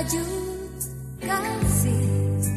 laju kasih.